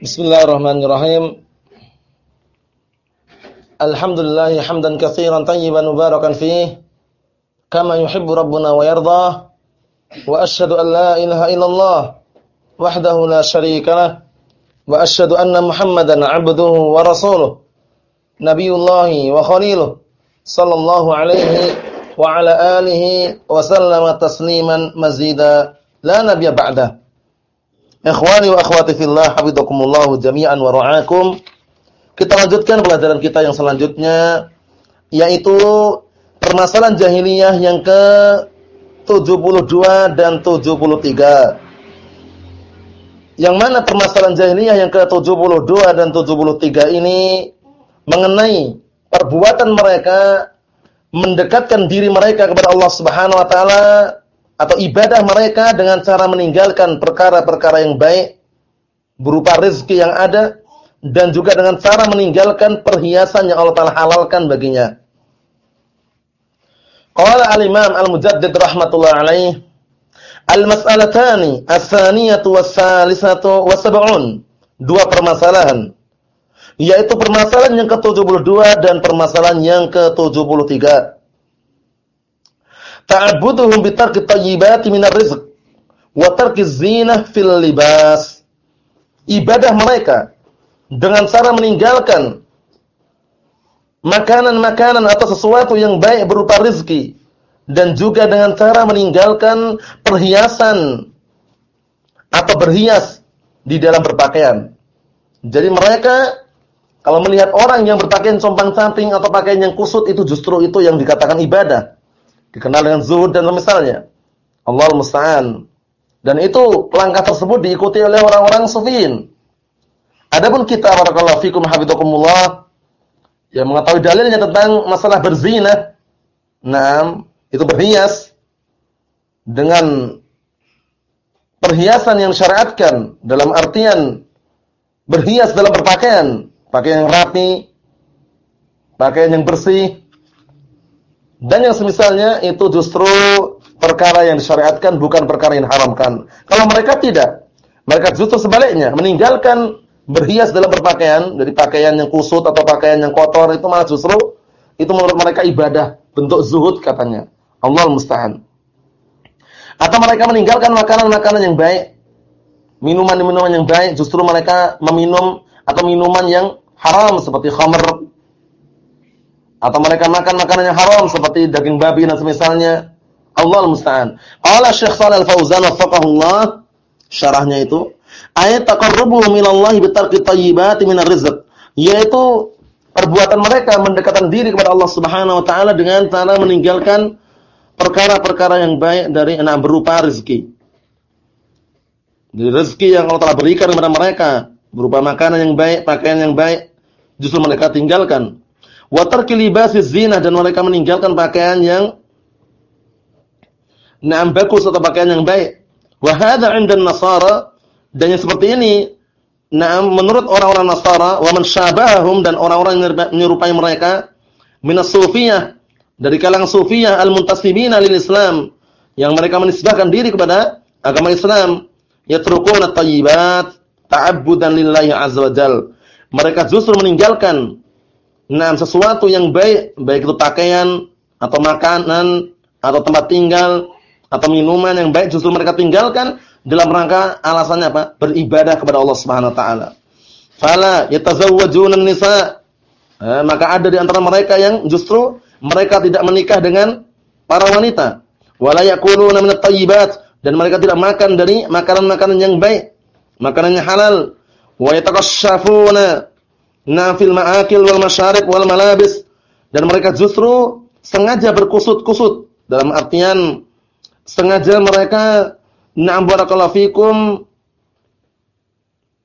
Bismillahirrahmanirrahim. Alhamdulillah hamdan katsiran tayyiban mubarakan fih kama yuhibbu rabbuna wa yarda. Wa asyhadu an la ilaha illallah wahdahu la syarika lah wa asyhadu anna Muhammadan 'abduhu wa rasuluh. Nabiyullah wa khaliluh sallallahu alaihi wa ala alihi wa sallama tasliman mazida la nabiyya ba'da. Ikhwani wa akhwati fillah, hafizakumullah jami'an wa ra'akum. Kita lanjutkan pelajaran kita yang selanjutnya yaitu permasalahan jahiliyah yang ke 72 dan 73. Yang mana permasalahan jahiliyah yang ke 72 dan 73 ini mengenai perbuatan mereka mendekatkan diri mereka kepada Allah Subhanahu wa taala atau ibadah mereka dengan cara meninggalkan perkara-perkara yang baik berupa rezeki yang ada dan juga dengan cara meninggalkan perhiasan yang Allah Taala halalkan baginya. Qala al-Imam Al-Mujaddid rahimatullah alaih Al-mas'alatani as-saniyatu was-salisatu was-sab'un. Dua permasalahan. Yaitu permasalahan yang ke-72 dan permasalahan yang ke-73 ta'abbuduhum bi tarki thayyibati minar rizq wa tarki zinah fil libas. Ibadah mereka dengan cara meninggalkan makanan-makanan atau sesuatu yang baik berupa rezeki dan juga dengan cara meninggalkan perhiasan atau berhias di dalam berpakaian. Jadi mereka kalau melihat orang yang berpakaian compang-camping atau pakaian yang kusut itu justru itu yang dikatakan ibadah dikenal dengan zuhud dan misalnya. Allah musta'an. Dan itu langkah tersebut diikuti oleh orang-orang sufiin. Adapun kita barakallahu fikum hafizakumullah yang mengetahui dalilnya tentang masalah berzina. Naam, itu berhias dengan perhiasan yang syariatkan dalam artian berhias dalam berpakaian, pakaian yang rapi, pakaian yang bersih, dan yang semisalnya itu justru perkara yang disyariatkan bukan perkara yang haramkan. Kalau mereka tidak, mereka justru sebaliknya meninggalkan berhias dalam berpakaian, dari pakaian yang kusut atau pakaian yang kotor itu malah justru itu menurut mereka ibadah, bentuk zuhud katanya. Allah musta'an. Atau mereka meninggalkan makanan-makanan yang baik, minuman-minuman yang baik, justru mereka meminum atau minuman yang haram seperti khamr, atau mereka makan makanan yang haram seperti daging babi dan semisalnya. Allah musta'an. Qala Syekh Shalal Fauzan wafaqahullah syarahnya itu ayat taqarrubu minallahi bitarki thayyibati minar rizq yaitu perbuatan mereka mendekatkan diri kepada Allah Subhanahu wa taala dengan cara meninggalkan perkara-perkara yang baik dari enam berupa rezeki. Jadi rezeki yang Allah telah berikan kepada mereka berupa makanan yang baik, pakaian yang baik, justru mereka tinggalkan wa tarki zina dan mereka meninggalkan pakaian yang na'am bagus atau pakaian yang baik. Wa hadza 'inda nasara dan yang seperti ini na'am menurut orang-orang Nasara wa man dan orang-orang yang menyerupai mereka minas sufiyah dari kalangan sufiyah al-muntasibina lil Islam yang mereka menisbahkan diri kepada agama Islam yatrukuna tayyibat ta'abbudan lillahi azza wajal mereka justru meninggalkan Nah, sesuatu yang baik, baik itu pakaian atau makanan atau tempat tinggal atau minuman yang baik justru mereka tinggalkan dalam rangka alasannya apa? Beribadah kepada Allah Subhanahu wa taala. Fala yatazawwajuna nisa. Eh, maka ada di antara mereka yang justru mereka tidak menikah dengan para wanita. Wala yakuluna minat thayyibat dan mereka tidak makan dari makanan-makanan yang baik, makanan yang halal. Wa yatakasyafuna nafil ma'akil wal masyarib wal malabis. Dan mereka justru sengaja berkusut-kusut. Dalam artian sengaja mereka na'am barakallahu fikum.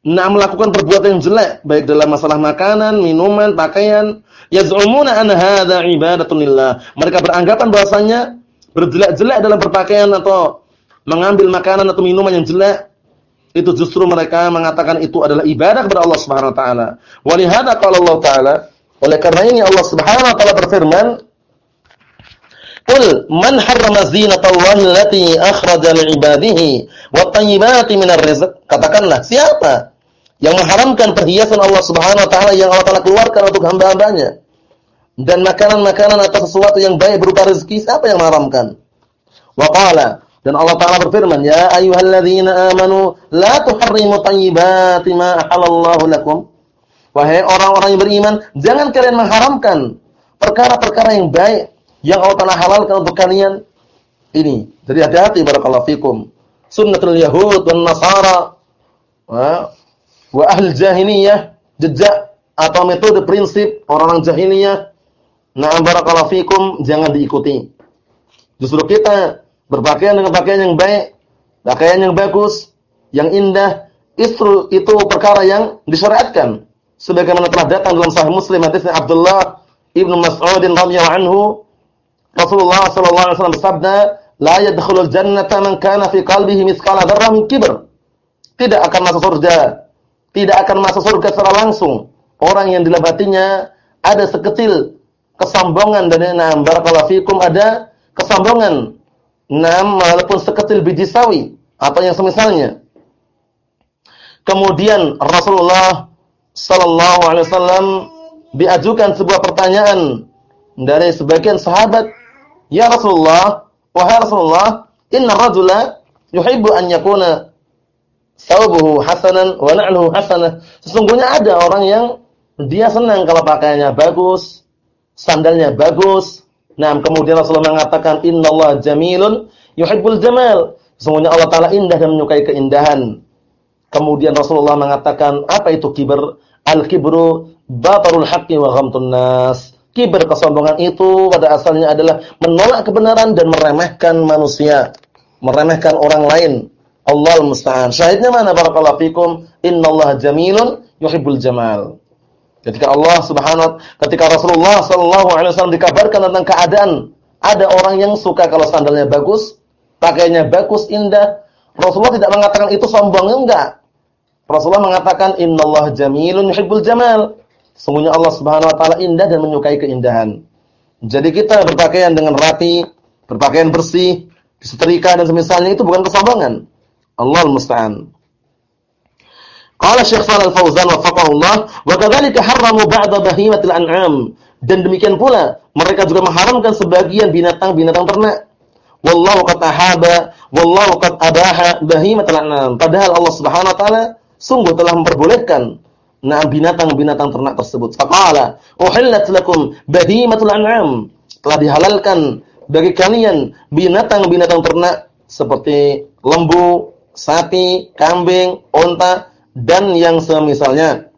Na'am melakukan perbuatan yang jelek. Baik dalam masalah makanan, minuman, pakaian. Yaz'umuna an hadza ibadatun lillah mereka beranggapan bahwasanya berjelek-jelek dalam berpakaian atau mengambil makanan atau minuman yang jelek itu justru mereka mengatakan itu adalah ibadah kepada Allah Subhanahu wa taala. Walihada qala Allah taala, oleh karena ini Allah Subhanahu wa taala berfirman, "Qul man harrama zinatallahi allati akhraja li ibadihi wat tayyibati minar rizq?" Katakanlah, siapa yang mengharamkan perhiasan Allah Subhanahu wa taala yang Allah taala keluarkan untuk hamba-hambanya. Dan makanan-makanan atau sesuatu yang baik berupa rezeki siapa yang mengharamkan? Wa qala dan Allah taala berfirman, "Ya ayyuhalladzina amanu la tuharrimu thayyibati ma ahallallahu lakum." Wahai orang-orang yang beriman, jangan kalian mengharamkan perkara-perkara yang baik yang Allah taala halalkan untuk kalian. Ini, jadi hati-hati barakallahu fikum. Sunnatul Yahud dan Nasara wa ahli jahiliyah jejak atau metode prinsip orang-orang jahiliyah nah barakallahu fikum jangan diikuti justru kita berpakaian dengan pakaian yang baik pakaian yang bagus yang indah istru itu perkara yang disyariatkan sebagaimana telah datang dalam sahih Muslim hadisnya Abdullah Ibnu Mas'ud radhiyallahu anhu Rasulullah sallallahu alaihi wasallam bersabda la yadkhulul jannata man kana fi qalbihi mithqala dzarrah kibr tidak akan masuk surga tidak akan masuk surga secara langsung. Orang yang dalam hatinya ada sekecil kesombongan dan enam barakallahu fikum ada kesombongan. Enam walaupun sekecil biji sawi atau yang semisalnya. Kemudian Rasulullah sallallahu alaihi wasallam diajukan sebuah pertanyaan dari sebagian sahabat, "Ya Rasulullah, wahai Rasulullah, inna rajula yuhibbu an yakuna saubuhu hasanan wa na'luhu hasanah. Sesungguhnya ada orang yang dia senang kalau pakaiannya bagus, sandalnya bagus. Nah, kemudian Rasulullah mengatakan innallaha jamilun yuhibbul jamal. Sesungguhnya Allah taala indah dan menyukai keindahan. Kemudian Rasulullah mengatakan apa itu kibar? Al-kibru batarul haqqi wa ghamtun nas. Kibar kesombongan itu pada asalnya adalah menolak kebenaran dan meremehkan manusia, meremehkan orang lain. Allah musta'an. Syahidnya mana barakallahu fikum? Innallaha jamilun yuhibbul jamal. Ketika Allah Subhanahu ketika Rasulullah sallallahu alaihi wasallam dikabarkan tentang keadaan ada orang yang suka kalau sandalnya bagus, pakaiannya bagus, indah. Rasulullah tidak mengatakan itu sombong enggak. Rasulullah mengatakan innallaha jamilun yuhibbul jamal. Sungguhnya Allah Subhanahu wa taala indah dan menyukai keindahan. Jadi kita berpakaian dengan rapi, berpakaian bersih, disetrika dan semisalnya itu bukan kesombongan. Allah musta'an. Qala Syekh Shalal Fauzan wafaqahullah wa kadzalika harramu ba'da bahimatil an'am. Dan demikian pula mereka juga mengharamkan sebagian binatang-binatang ternak. Wallahu qad ahaba wallahu qad abaha bahimatil an'am. Padahal Allah Subhanahu wa taala sungguh telah memperbolehkan nah binatang-binatang ternak tersebut. Faqala uhillat lakum bahimatul an'am. Telah dihalalkan bagi kalian binatang-binatang ternak seperti lembu, sapi, kambing, unta dan yang semisalnya.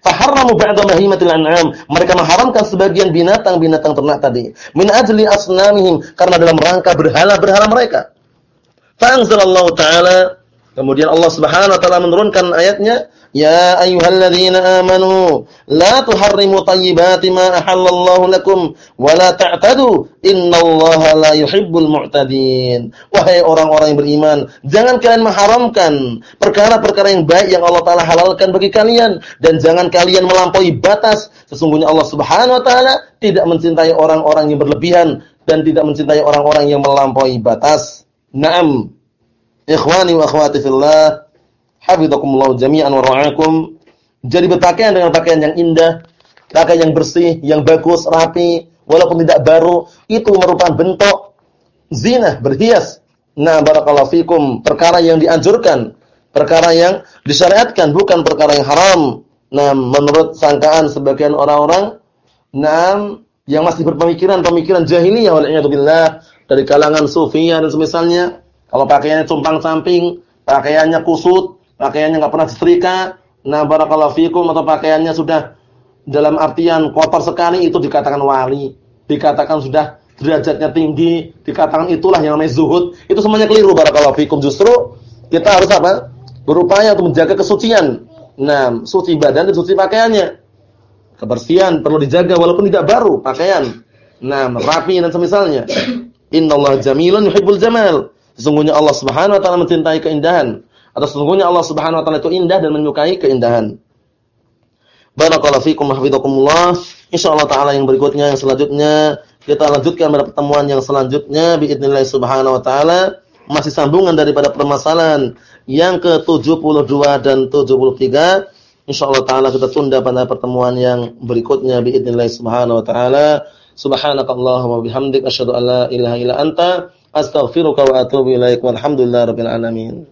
Faharramu ba'da bahimatil an'am. Mereka mengharamkan sebagian binatang-binatang ternak tadi. Min ajli asnamihim karena dalam rangka berhala-berhala mereka. Fa anzalallahu ta'ala kemudian Allah Subhanahu wa taala menurunkan ayatnya Ya ayyuhalladzina amanu la tuharrimu thayyibati ma ahallallahu lakum wa la ta'tadu innallaha la yuhibbul mu'tadin. Wahai orang-orang yang beriman, jangan kalian mengharamkan perkara-perkara yang baik yang Allah taala halalkan bagi kalian dan jangan kalian melampaui batas. Sesungguhnya Allah Subhanahu wa taala tidak mencintai orang-orang yang berlebihan dan tidak mencintai orang-orang yang melampaui batas. Naam. Ikhwani wa akhwati fillah Hafizakumullah jami'an wa ra'akum. Jadi berpakaian dengan pakaian yang indah, pakaian yang bersih, yang bagus, rapi, walaupun tidak baru, itu merupakan bentuk zina, berhias. Nah, barakallahu fikum, perkara yang dianjurkan, perkara yang disyariatkan, bukan perkara yang haram. Nah, menurut sangkaan sebagian orang-orang, nah, yang masih berpemikiran-pemikiran jahiliyah billah dari kalangan sufiyah dan semisalnya, kalau pakaiannya cumpang samping, pakaiannya kusut, pakaiannya nggak pernah disetrika, nah barakallahu fikum atau pakaiannya sudah dalam artian kotor sekali itu dikatakan wali, dikatakan sudah derajatnya tinggi, dikatakan itulah yang namanya zuhud. Itu semuanya keliru barakallahu fikum. Justru kita harus apa? Berupaya untuk menjaga kesucian. Nah, suci badan dan suci pakaiannya. Kebersihan perlu dijaga walaupun tidak baru pakaian. Nah, rapi dan semisalnya. Innallaha jamilun yuhibbul jamal Sesungguhnya Allah Subhanahu wa taala mencintai keindahan atau sesungguhnya Allah Subhanahu wa taala itu indah dan menyukai keindahan. Barakallahu fikum hafizakumullah. Insyaallah taala yang berikutnya yang selanjutnya kita lanjutkan pada pertemuan yang selanjutnya باذنillah subhanahu wa taala masih sambungan daripada permasalahan yang ke-72 dan 73 Insyaallah taala kita tunda pada pertemuan yang berikutnya باذنillah subhanahu wa taala. Subhanakallahumma bihamdik asyhadu an la ilaha illa anta astaghfiruka wa atubu ilaik. Walhamdulillahirabbil alamin.